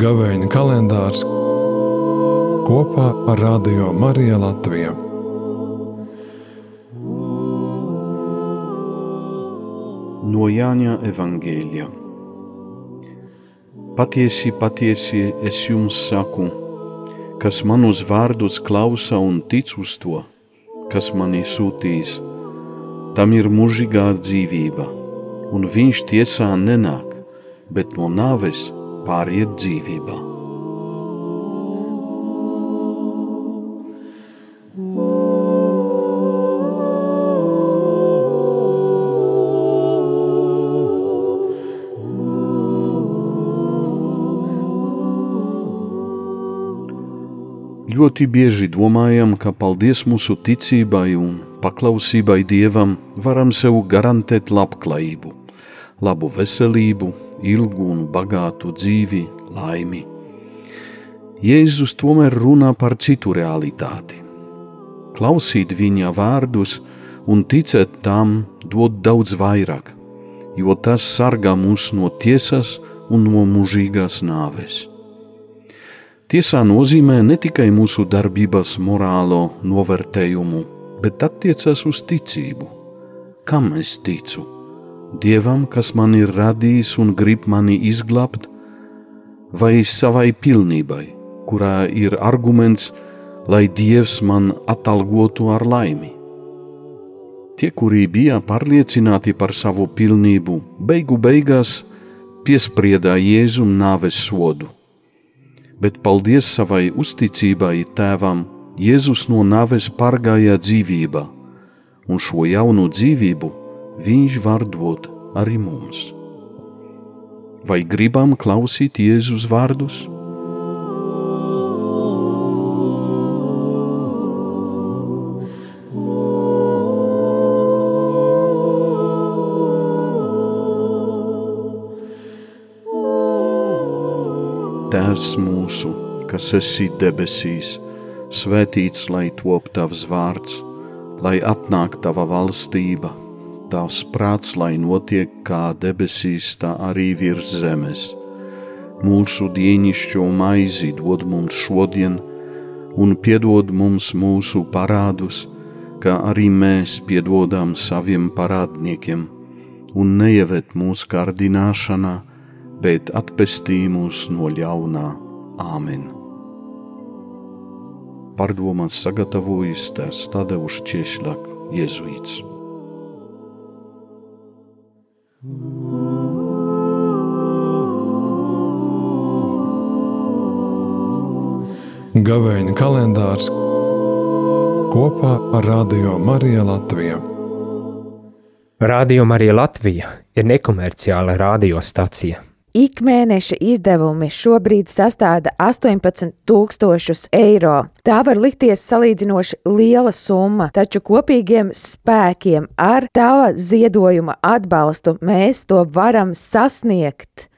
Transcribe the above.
Gavēņa kalendārs kopā ar Radio Mariju Latviju. No Jāņa Evangelija. Patiesi, patiesi es jums saku, kas manus vārdus klausa un tic uz to, kas mani sūtīs, tam ir mūžīgā dzīvība, un viņš tiesā nenāk, bet no nāves pāriet dzīvībā. Ļoti bieži domājam, ka paldies mūsu ticībai un paklausībai Dievam varam sev garantēt labklājību, labu veselību, ilgu un bagātu dzīvi, laimi. Jēzus tomēr runā par citu realitāti. Klausīt viņa vārdus un ticēt tam dod daudz vairāk, jo tas sargā mūs no tiesas un no mūžīgās nāves. Tiesā nozīmē ne tikai mūsu darbības morālo novērtējumu, bet attiecas uz ticību. Kam es ticu? Dievam, kas man ir radījis un grib mani izglābt, vai savai pilnībai, kurā ir arguments, lai Dievs man atalgotu ar laimi. Tie, kuri bija pārliecināti par savu pilnību, beigu beigās piespriedā Jēzum nāves sodu. Bet paldies savai uzticībai tēvam, Jēzus no nāves pārgāja dzīvībā, un šo jaunu dzīvību viņš var dot arī mums. Vai gribam klausīt Jēzus vārdus? Tēvs mūsu, kas esi debesīs, svētīts lai top tavs vārds, lai atnāk tava valstība tavs prāts, lai notiek kā debesīs, tā arī virs zemes. Mūsu dienišķo maizi dod mums šodien, un piedod mums mūsu parādus, kā arī mēs piedodam saviem parādniekiem, un neieved mūsu kārdināšanā, bet atpestī mūs no ļaunā. Āmen! Pārdomās sagatavojas Tadeusz Cieślak, jezuīts. Gavēņa kalendārs kopā ar Radio Mariju Latviju. Radio Marija Latvija ir nekomerciāla radiostacija. Ikmēneša izdevumi šobrīd sastāda 18,000 eiro. Tā var likties salīdzinoši liela summa, taču kopīgiem spēkiem ar tava ziedojuma atbalstu mēs to varam sasniegt.